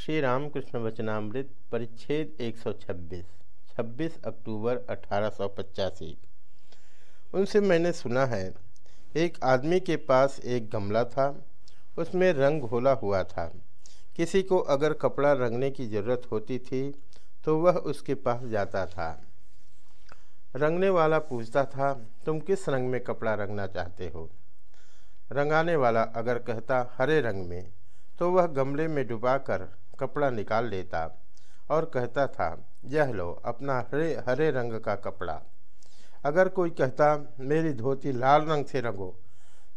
श्री रामकृष्ण वचनामृत परिच्छेद 126 26 अक्टूबर अठारह सौ पचासी। उनसे मैंने सुना है, एक आदमी के पास एक गमला था, उसमें रंग घोला हुआ था। किसी को अगर कपड़ा रंगने की ज़रूरत होती थी तो वह उसके पास जाता था। रंगने वाला पूछता था, तुम किस रंग में कपड़ा रंगना चाहते हो? रंगाने वाला अगर कहता, हरे रंग में तो वह गमले में डुबाकर कपड़ा निकाल लेता और कहता था, यह लो, अपना हरे हरे रंग का कपड़ा। अगर कोई कहता, मेरी धोती लाल रंग से रंगो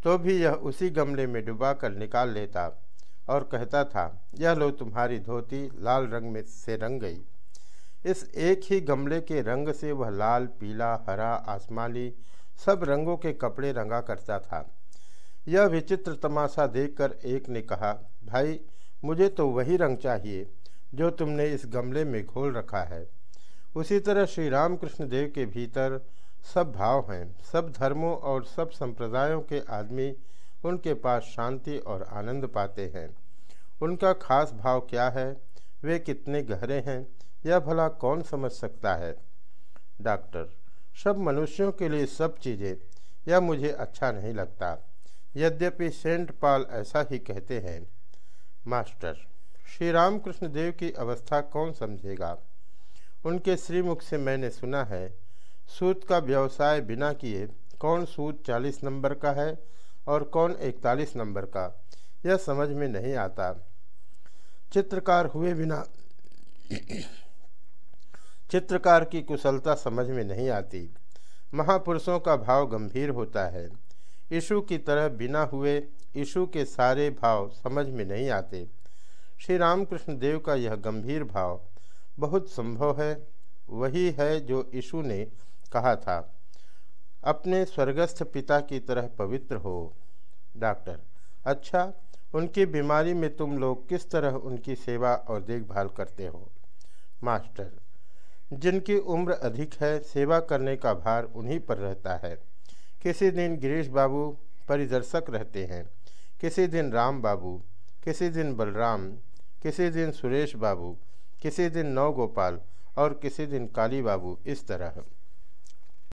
तो भी यह उसी गमले में डुबाकर निकाल लेता और कहता था, यह लो, तुम्हारी धोती लाल रंग में से रंग गई। इस एक ही गमले के रंग से वह लाल, पीला, हरा, आसमानी सब रंगों के कपड़े रंगा करता था। यह विचित्र तमाशा देखकर एक ने कहा, भाई मुझे तो वही रंग चाहिए, जो तुमने इस गमले में घोल रखा है। उसी तरह श्री रामकृष्ण देव के भीतर सब भाव हैं, सब धर्मों और सब संप्रदायों के आदमी उनके पास शांति और आनंद पाते हैं। उनका खास भाव क्या है? वे कितने गहरे हैं? यह भला कौन समझ सकता है? डॉक्टर, सब मनुष्यों के लिए सब चीज़ें, यह मुझे अच्छा नहीं लगता। यद्यपि सेंट पॉल ऐसा ही कहते हैं। मास्टर श्री रामकृष्ण देव की अवस्था कौन समझेगा? उनके श्रीमुख से मैंने सुना है सूद का व्यवसाय बिना किए कौन सूद चालीस नंबर का है और कौन इकतालीस नंबर का? यह समझ में नहीं आता। चित्रकार हुए बिना, चित्रकार की कुशलता समझ में नहीं आती। महापुरुषों का भाव गंभीर होता है। यीशु की तरह बिना हुए यीशु के सारे भाव समझ में नहीं आते। श्री रामकृष्ण देव का यह गंभीर भाव, बहुत संभव है, वही है जो यीशु ने कहा था, अपने स्वर्गस्थ पिता की तरह पवित्र हो। डॉक्टर अच्छा उनकी बीमारी में तुम लोग किस तरह उनकी सेवा और देखभाल करते हो? मास्टर, जिनकी उम्र अधिक है, सेवा करने का भार उन्हीं पर रहता है। किसी दिन गिरीश बाबू परिदर्शक रहते हैं। किसी दिन राम बाबू, किसी दिन बलराम, किसी दिन सुरेश बाबू, किसी दिन नवगोपाल और किसी दिन काली बाबू इस तरह